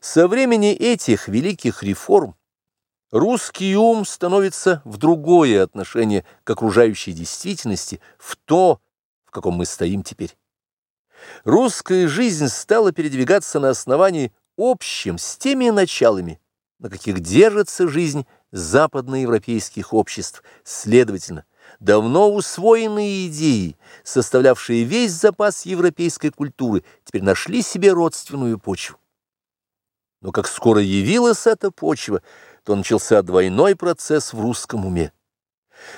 Со времени этих великих реформ русский ум становится в другое отношение к окружающей действительности, в то, в каком мы стоим теперь. Русская жизнь стала передвигаться на основании общим с теми началами, на каких держится жизнь западноевропейских обществ, следовательно, давно усвоенные идеи, составлявшие весь запас европейской культуры, теперь нашли себе родственную почву. Но как скоро явилась эта почва, то начался двойной процесс в русском уме.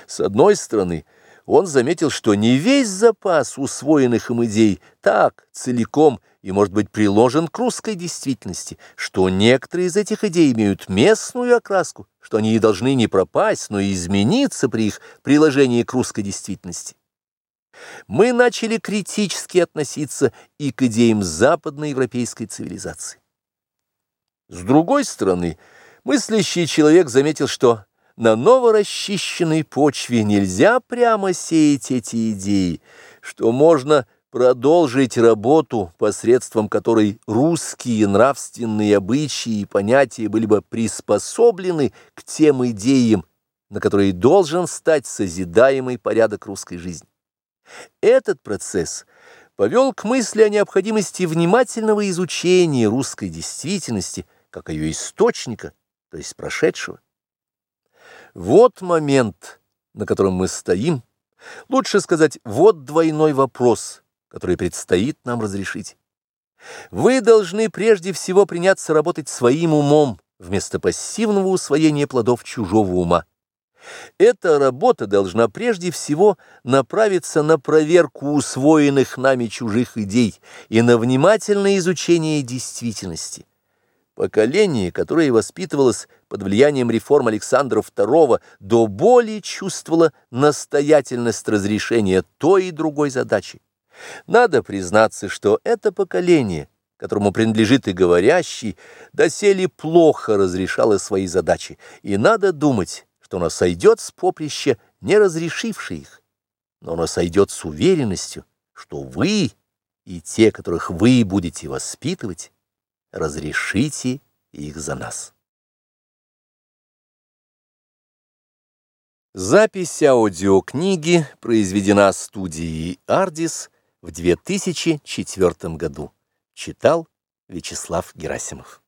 С одной стороны, он заметил, что не весь запас усвоенных им идей так, целиком, и может быть приложен к русской действительности, что некоторые из этих идей имеют местную окраску, что они и должны не пропасть, но и измениться при их приложении к русской действительности. Мы начали критически относиться и к идеям западноевропейской цивилизации. С другой стороны, мыслящий человек заметил, что на новорасчищенной почве нельзя прямо сеять эти идеи, что можно продолжить работу, посредством которой русские нравственные обычаи и понятия были бы приспособлены к тем идеям, на которые должен стать созидаемый порядок русской жизни. Этот процесс повел к мысли о необходимости внимательного изучения русской действительности – как ее источника, то есть прошедшего. Вот момент, на котором мы стоим, лучше сказать, вот двойной вопрос, который предстоит нам разрешить. Вы должны прежде всего приняться работать своим умом, вместо пассивного усвоения плодов чужого ума. Эта работа должна прежде всего направиться на проверку усвоенных нами чужих идей и на внимательное изучение действительности. Поколение, которое воспитывалось под влиянием реформ Александра II, до боли чувствовало настоятельность разрешения той и другой задачи. Надо признаться, что это поколение, которому принадлежит и говорящий, доселе плохо разрешало свои задачи, и надо думать, что оно сойдет с поприща, не разрешивши их, но оно сойдет с уверенностью, что вы и те, которых вы будете воспитывать, разрешите их за нас. Запись аудиокниги произведена студией «Ардис» в 2004 году. Читал Вячеслав Герасимов.